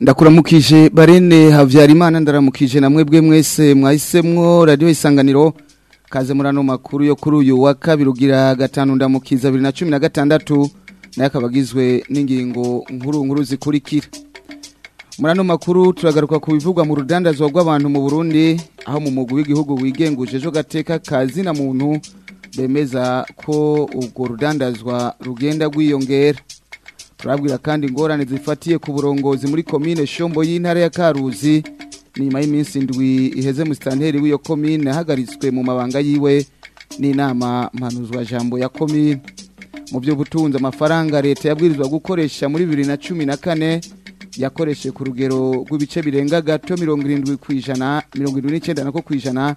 ndakuramukije barene Havyarimana ndaramukije namwe bwe mwese mwahisemwo radio isanganiro kaze murano makuru yo kuri uyu wa kabiri ugira gatanu ndamukiza 2016 nayo akabagizwe n'ingingo nkuru nkuru zikurikira muri makuru turagaruka ku bivugwa mu rudandazwa rw'abantu mu burundi aho mu mugu w'igihugu wigenguje ejo gateka kazina muntu bemeza ko ubwo rudandazwa rugenda rwiyongera turabwira kandi ingorane zifatiye ku burongozi muri komine shombo y’intare ya karuzi nyuma y'iminsi ndwi iheze musitanteri w'iyo komine ahagaritswe mu mabanga yiwe n'inama mpanuzwa jambo ya komine mu byo butunze amafaranga leta yabwirizwa gukoresha muri bibiri na cumi na kane yakoresheje ku rugero rw'ibice birenga gato mirongo irindwi ku ijana mirongo irindwi n'icyenda nako ku ijana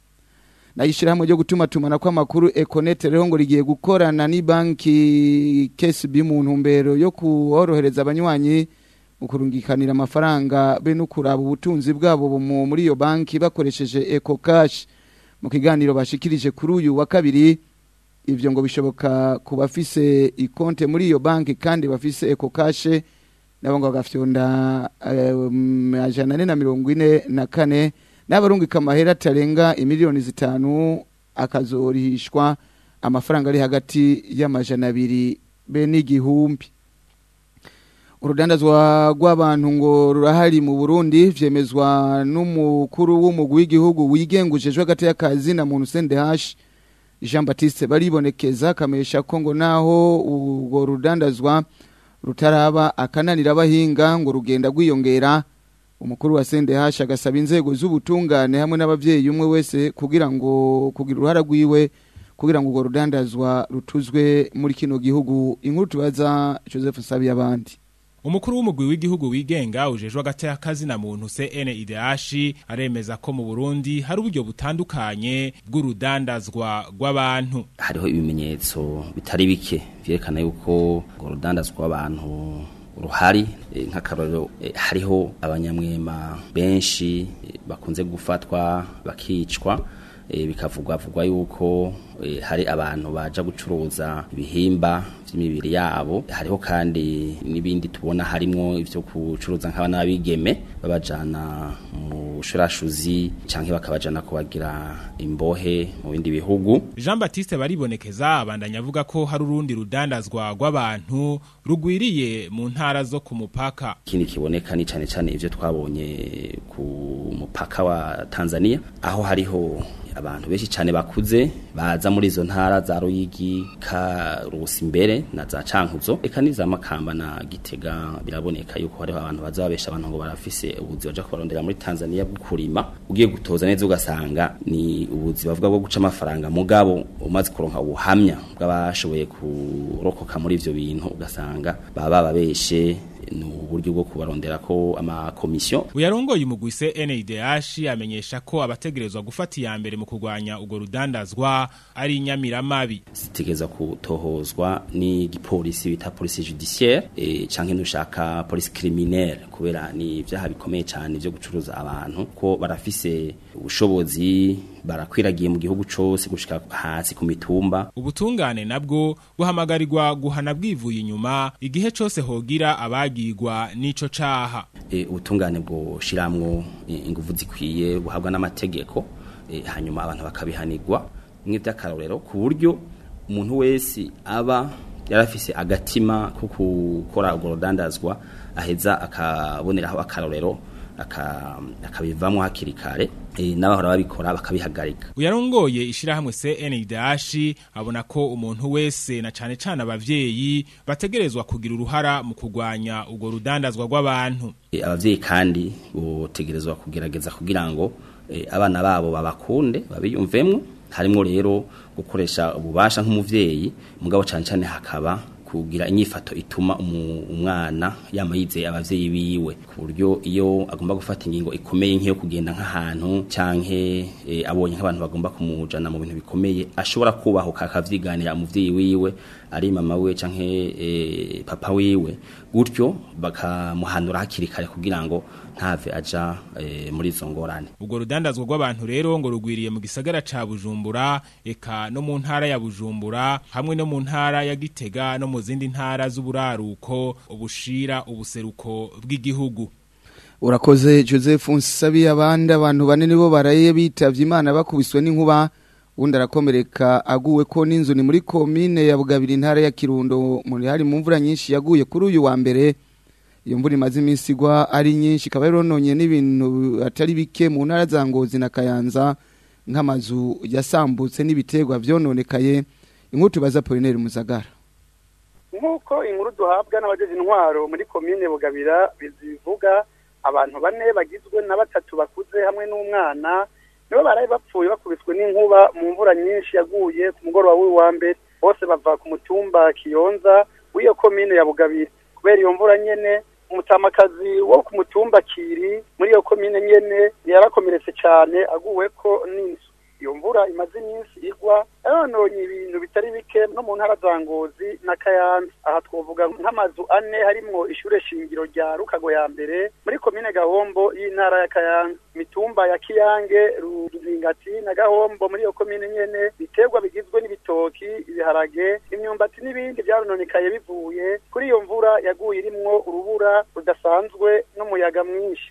na ishirahamwe ryo kwa kw'amakuru Econet rero ngo rigiye gukorana ni banki KSB mu ntumbero yo kuorohereza abanywanyi ukurungikanira amafaranga be nokuraba ubutunzi bwabo muri iyo banki bakoresheje eco cash mu kiganiro bashikirije kuri uyu wa kabiri ivyo ngo bishoboka kubafise ikonte muri iyo banki kandi bafise eco cash nabo ngo bagafyonda eh, ajana na mirongo na n'abarungika amahera atarenga imiliyoni zitanu akazorihishwa amafaranga ari hagati y'amajana abiri be n'igihumbi urudandazwa rw'abantu ngo rurahari mu burundi vyemezwa n'umukuru w'umugwi w'igihugu wigengujejwe hagati y'akazi na muntu sende hashi jean batiste baribonekeza akamesha ko ngo naho urwo rudandazwa rutaraba akananira abahinga ngo rugenda rwiyongera umukuru wa Hasha agasaba inzego z'ubutungane hamwe n'ababyeyi umwe wese kugira ngo kugira uruhara rwiwe kugira ngo urwo rudandazwa rutuzwe muri kino gihugu inkuru tubaza Joseph Sabi abandi umukuru w'umugwi w'igihugu wigenga ujejwe agateka na muntu CNIDH aremeza ko mu Burundi hari uburyo butandukanye bw'urudandazwa rw'abantu hariho ibimenyetso bitari bike vyerekana yuko urudandazwa rw'abantu ruhari eh, nk'akarorero eh, hariho abanyamwema benshi eh, bakunze gufatwa bakicwa bikavugwa vuga yuko hari abantu baje gucuruza ibihimba by'imibiri yabo hariho kandi n'ibindi tubona harimo ibyo kucuruza nkaba b'abigeme babajana mu shurashuzi cyangwa bakabajyana kubagira imbohe mu bindi bihugu jean Baptiste baribonekeza abandanya avuga ko hari urundi rudandazwa rw'abantu rugwiriye mu ntara zo ku mupaka ikindi kiboneka ni cyane cyane ibyo twabonye ku mupaka wa tanzania aho hariho abantu benshi cyane bakuze baza muri izo ntara za ruyigi ka rusi imbere na za cankuzo eka n'iza makamba na gitega biraboneka yuko hariho abantu bazababesha abantu ngo barafise ubuzi baja kubarondera muri Tanzania bwo ugiye gutoza neza ugasanga ni ubuzi bavuga bwo guca amafaranga mugabo umaze kuronka ubuhamya bw'abashoboye kurokoka muri ivyo bintu ugasanga baba babeshe ni uburyo bwo kubarondera ko amakomisiyo uyarongoye umugwise NIDH amenyesha ko abategerezwa gufata iya mbere mu kurwanya ugo rudandazwa ari inyamiramabi zitegeza gutohozwa n'igipolisi bita polisi judiciaire e, canke nushaka polisi criminelle kubera ni ibyaha bikomeye cyane byo gucuruza abantu ko barafise ubushobozi barakwiragiye mu gihugu cyose gushika hasi ku mitumba ubutungane nabwo buhamagarirwa guhana bwivuye inyuma igihe cyose hogira abagirwa nico caha e, ubutungane bwo shiramwo ingufu zikwiye buhabwa n'amategeko e, hanyuma abantu bakabihanirwa nk'ivyakarorero ku buryo umuntu wese aba yarafise agatima ko gukora urwo rudandazwa aheza akaboneraho akarorero akabivamo hakiri kare eh, n'abahora babikora bakabihagarika uyarongoye ishyirahamwe CNDH abona ko umuntu wese na cyane cyane abavyeyi bategerezwa kugira uruhara mu kugwanya ugo rudandazwa rw'abantu eh, abavyeyi kandi botegerezwa kugerageza kugira ngo eh, abana babo babakunde babiyumvemo harimo rero gukoresha ububasha nk'umuvyeyi mugabo cancane hakaba kugira inyifato ituma umwana yama yizeye abavyeyi biwe kuburyo iyo agomba gufata ingingo ikomeye nk'iyo kugenda nk'ahantu canke eh, abonye nk'abantu bagomba kumujana mu bintu bikomeye ashobora kubaho kakavyiganira umuvyeyi wiwe ari mama we cyangwa e, papa wiwe gutyo bakamuhanura hakiri kugira ngo ntave ajya e, muri izo ngorane ubwo rudandazwa rw'abantu rero ngo rugwiriye mu gisagara ca bujumbura eka no mu ntara ya bujumbura hamwe no mu ntara ya gitega no mu zindi ntara z'uburaruko ubushira ubuseruko bw'igihugu urakoze joseph abandi abantu banini bo baraye bitavye imana bakubiswe n'inkuba undi arakomereka aguwe ko n'inzu ni muri komine ya bugabira intara ya kirundo muri hari mu mvura nyinshi yaguye kuri uyu wa mbere iyo mvura imaze iminsi igwa ari nyinshi ikaba yarononye n'ibintu atari bike mu ntara za ngozi na kayanza nk'amazu yasambutse n’ibitegwa byononekaye inkuru tubaza polineri muzagara nk'uko inkuru duhabwa n'abagize intwaro muri komine bugabira bizivuga abantu bane bagizwe na batatu bakuze hamwe n'umwana nibo baraye bapfuye bakubiswe n'inkuba mu mvura nyinshi yaguye ku mugoroba w'uwa mbere bose bava ku mutumba kiyonza w'iyo komine ya bugabire kubera iyo mvura nyene umutamakazi wo ku mutumba kiri muri iyo komine nyene yarakomeretse cyane aguweko n'inzu iyo mvura imaze iminsi igwa nononye ibintu bitari bike no mu ntara za ngozi na kayanza aha twavuga nk'amazu ane harimo ishure shingiro rya rukago ya mbere muri komine gahombo y'intara ya kayanza mitumba ya kiyange ruzingati na gahombo muri iyo komine nyene biterwa bigizwe n'ibitoki ibiharage imyumbati n'ibindi byarononekaye bivuye kuri iyo mvura yaguye irimwo urubura rudasanzwe n'umuyaga mwinshi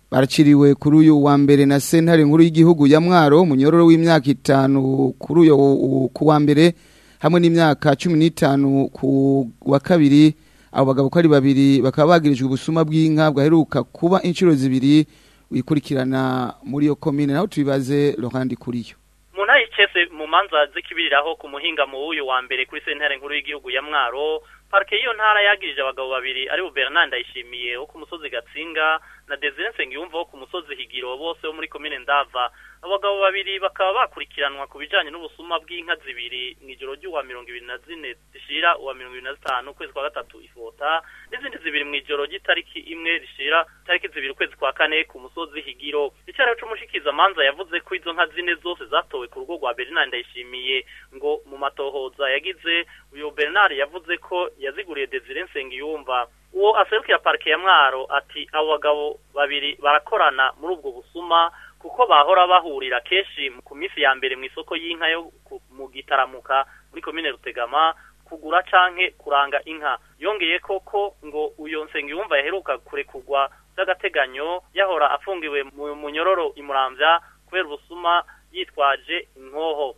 baraciriwe kuri uyu wa mbere na sentare nkuru y'igihugu ya Mwaro munyororo w'imyaka itanu kuri uyo ku wa mbere hamwe n'imyaka cumi 15 ku wa kabiri abo bagabo ko ari babiri bakaba bagirijwe ubusuma bw'inka bwaheruka kuba inshuro zibiri wikurikirana muri iyo komine naho tubibaze kuri yo Muna ichese mu manza zikibiriraho ku muhinga mu uyu wa mbere kuri sentare nkuru y'igihugu ya Mwaro parike y'iyo ntara yagirije abagabo babiri ari bo bernard ndayishimiye wo ku musozi gatsinga na desire nsengiyumva wo ku musozi higiro bose wo muri komine ndava abagabo babiri bakaba bakurikiranwa ku bijyanye n'ubusuma bw'inka zibiri mu ijoro ry'uwa mirongo ibiri na zine zishira uwa mirongo ibiri na zitanu ukwezi kwa gatatu ifota n'izindi zibiri mu ijoro ry'itariki imwe rishira tariki zibiri ukwezi kwa kane ku musozi higiro icyaraho cy'umushikizamanza yavuze ko izo nka zine zose zatowe ku rugo rwa bernard ndayishimiye ngo mu matohoza yagize uyu bernard yavuze ko yaziguriye desire nsengiyumva uwo aserukira parike ya mwaro ati abo bagabo babiri barakorana muri ubwo busuma kuko bahora bahurira kenshi ku minsi ya mbere mu isoko y'inka yo mu gitaramuka muri komine rutegama kugura canke kuranga inka yongeye koko ngo uyo nsengiyumva yaheruka kurekugwa by'agateganyo yahora afungiwe mu munyororo imuramvya kubera ubusuma yitwaje inkoho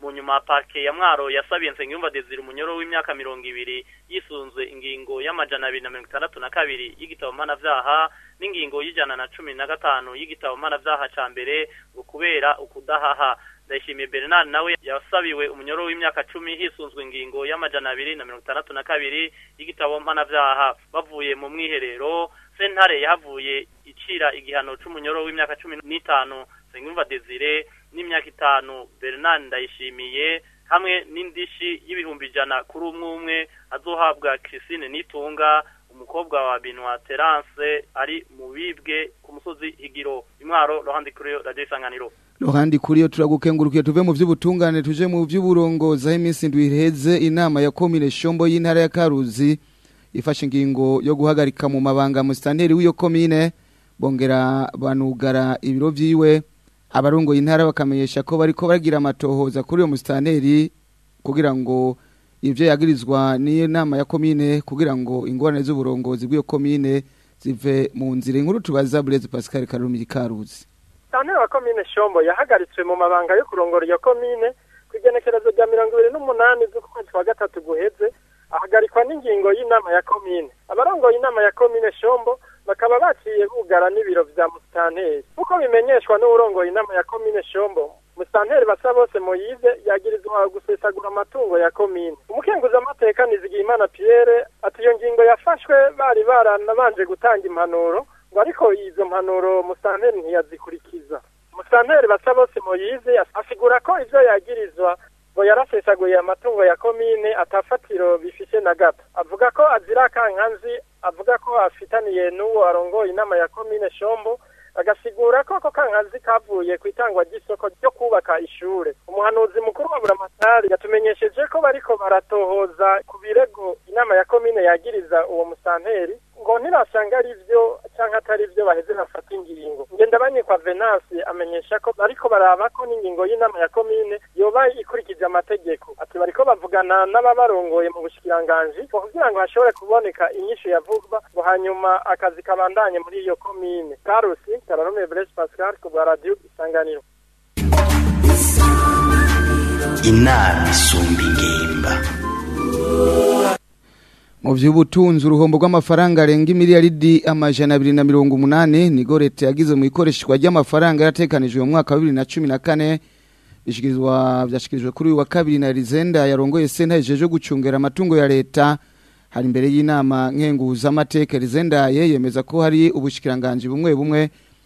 mu nyuma parike ya mwaro yasabiye nsengiyumva desire umunyoro w'imyaka mirongo ibiri yisunze ingingo y'amajana abiri na mirongo itandatu na kabiri y'igitabo mpanabyaha n'ingingo y'ijana na cumi na gatanu y'igitabo mpanabyaha cya mbere ngo kubera ukudahaha ndayishimiye bernard nawe yasabiwe umunyoro w'imyaka cumi hisunzwe ingingo y'amajana abiri na mirongo itandatu na kabiri y'igitabo mpanabyaha bavuye mu mwiherero sentare yahavuye gushyira igihano cy'umunyoro w'imyaka cumi n'itanu Nsengiyumva Desire n'imyaka itanu Bernard Ndayishimiye hamwe n'indishyi y'ibihumbi ijana kuri umwe umwe azohabwa Christine Nitunga umukobwa wa Benoit Terence ari mu bibwe ku musozi Higiro imwaro Laurent Kuriyo Radio Isanganiro Laurent Kuriyo turagukengurukiye tuve mu vy'ubutungane tuje mu vy'uburongoza iminsi ndwi iheze inama ya commune Shombo y'intara ya Karuzi ifashe ingingo yo guhagarika mu mabanga mu w'iyo komine bongera banugara ibiro byiwe abarongoye intara bakamenyesha ko bariko bagira amatohoza kuri uyo musitaneri kugira ngo ibyo yagirizwa n'inama ya komine kugira ngo ingorane z'uburongozi bw'iyo komine zive mu nzira inkuru tubaza burezi Pascal Karumi Karuzi Tanera wa komine Shombo yahagaritswe mu mabanga yo kurongora iyo komine kugenekerezo rya n’umunani z'ukwezi kwa gatatu guheze ahagarikwa n'ingingo y'inama ya komine abarongo inama ya komine Shombo bakaba baciye bugara n'ibiro bya musitanteri kuko bimenyeshwa n'uwurongoye inama ya komine shombo musitanteri basa bose moyize yagirizwa gusesagura amatungo ya komine umukenguzamateka nizigiyimana piyere ati iyo ngingo yafashwe bari baranabanje gutanga impanuro ngo ariko izo mpanuro musitanteri ntiyazikurikiza musitanteri basa bose moyize asigura ko ivyo yagirizwa ngo yarasesaguye amatungo ya komine atafatiro bifishe na gato avuga ko azira akankanzi avuga ko afitaniye n'uwo arongoye inama ya komine shombo agasigura ko ako kankazi kavuye ku itangwa ry'isoko ryo kubaka ishure umuhanuzi mukuru wa buramatari yatumenyesheje ko bariko baratohoza ku birego inama ya komine yagiriza uwo musanteri ngo ntibasanga ari byo cyangwa atari byo baheze bafata ingingo ngenda banyekwa venance amenyesha ko ariko baraba ko n'ingingo y'inama ya komine yoba ikurikije amategeko ati bariko bavugana n'ababarongoye mu bushikiranganji kugira ngo hashobore kuboneka inyishu yavugwa ngo hanyuma akazi kabandanye muri iyo komine karusi kararume Blaise Pascal ku bwa radio isanganiro inama isumba ingemba mu by'ubutunzi uruhombo rw'amafaranga arenga imiliyaridi amajana abiri na mirongo umunani nigo leta yagize mu ikoreshwa ry'amafaranga yaratekanijwe mu mwaka wa bibiri na cumi na kane byashyikirijwe kuri uyu wa kabiri na rizenda yarongoye senta yijeje gucungera amatungo ya leta hari imbere y'inama nkenguzamateka ye yemeza ko hari ubushyikiranganji bumwe bumwe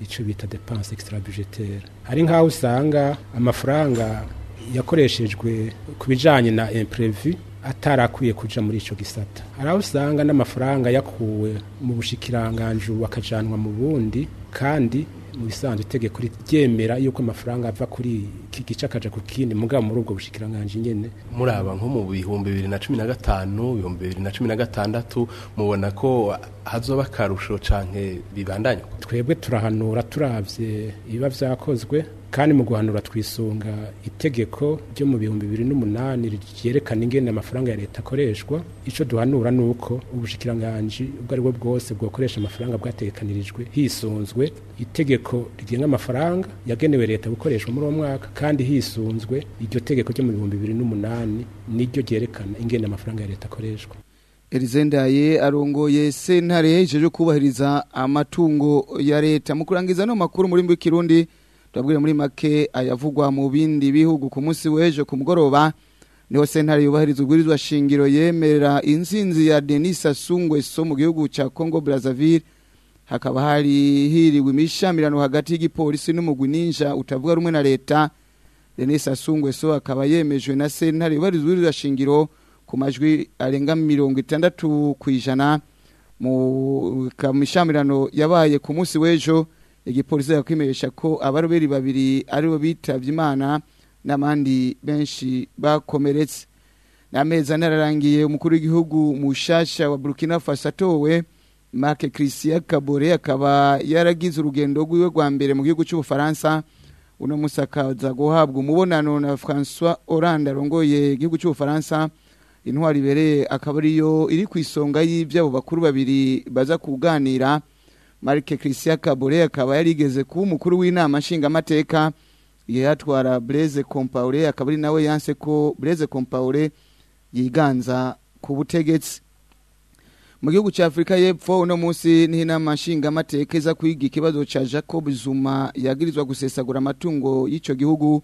icyo bita depanse ekisitara bujeteri hari nk'aho usanga amafaranga yakoreshejwe ku bijyanye na impurevi atarakwiye kuja muri icyo gisata hari aho usanga n'amafaranga yakuwe mu bushikiranganju akajanwa mu bundi kandi mu bisanzwe itegeko ryemera yuko amafaranga ava kuri iki gice akajya ku kindi mugabo muri ubwo bushikiranganji nyine muraba nko mu bihumbi bibiri na cumi na gatanu ibihumbi bibiri na cumi na gatandatu mubona ko hazoba akarusho cyane bibandanywa twebwe turahanura turabye ibiba byakozwe kandi mu guhanura twisunga itegeko ryo mu bihumbi bibiri n'umunani ryerekana ingene amafaranga ya leta akoreshwa icyo duhanura ni uko ubushikiranganji ubwo ari bwo bwose bwakoresha amafaranga bwatekanirijwe hisunzwe itegeko rigenga amafaranga yagenewe leta gukoreshwa muri uwo mwaka kandi hisunzwe iryo tegeko ryo mu bihumbi bibiri n'umunani niryo ryerekana ingene amafaranga ya leta akoreshwa Elizendaye arongoye sentare hejejwe kubahiriza amatungo ya leta mu kurangiza no makuru muri mbikirundi turabwire muri make ayavugwa mu bindi bihugu ku munsi w'ejo ku mugoroba niho sentare yubahiriza ubwirizwa shingiro yemerera insinzi ya Denis Asungweso mu gihugu cya Congo Brazzaville hakaba hari hiriwe imishamirano hagati y'igipolisi n'umugwi ninja utavuga rumwe na leta Denis Asungweso akaba yemejwe na sentare yubahiriza ubwirizwa shingiro ku majwi arenga mirongo itandatu ku ijana mu kamishamirano yabaye ku munsi w'ejo igipolisi yakwimenyesha ko abaroberi babiri aribo bitabye imana n'abandi benshi bakomeretse n'amezi ane ararangiye umukuru w'igihugu mushasha wa burkina faso atowe marke christian kabore akaba yaragize urugendo rw'iwe rwa mbere mu gihugu cy'ubufaransa uno munsi akaza guhabwa umubonano na francois hollande arongoye igihugu cy'ubufaransa intwari ibereye akaba ariyo iri ku isonga y'ibyo abo bakuru babiri baza kuganira marike christian kabore akaba yarigeze yigeze kuba umukuru w'inama nshingamateka yatwara bureze kompaure akaba ari nawe yanse ko bureze kompaure yiganza ku butegetsi mu gihugu cya afurika y'epfo uno munsi niho inama nshingamateka iza kwiga ikibazo cya jacob zuma yagirizwa gusesagura amatungo y'icyo gihugu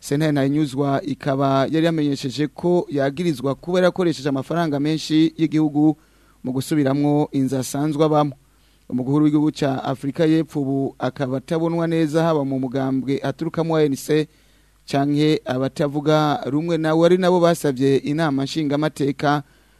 senta ntayinyuzwa ikaba yari yamenyesheje ko yagirizwa kuba yarakoresheje amafaranga menshi y'igihugu mu gusubiramwo inzu asanzwe abamo umukuru w'igihugu cya afurika y'epfo ubu akaba atabonwa neza haba mu mugambwe aturukamo wa enise cyangwa abatavuga rumwe nawe ari nabo basabye inama nshingamateka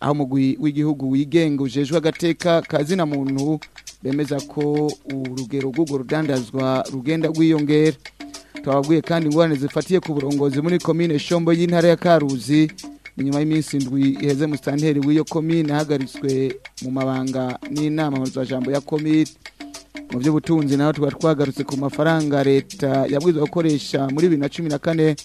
aho umugwi w'igihugu wigenga ujejwe agateka kazina muntu bemeza ko urugero rw'urwo rudandazwa rugenda rwiyongera twababwiye kandi ingorane zifatiye ku burongozi muri komine shombo y'intara ya karuzi inyuma y'iminsi ndwi iheze musitanteri w'iyo komine ahagaritswe mu mabanga n'inama mpuzajambo ya komite mu by'ubutunzi naho tuba twagarutse ku mafaranga leta yabwirizwa gukoresha muri bibiri na cumi na kane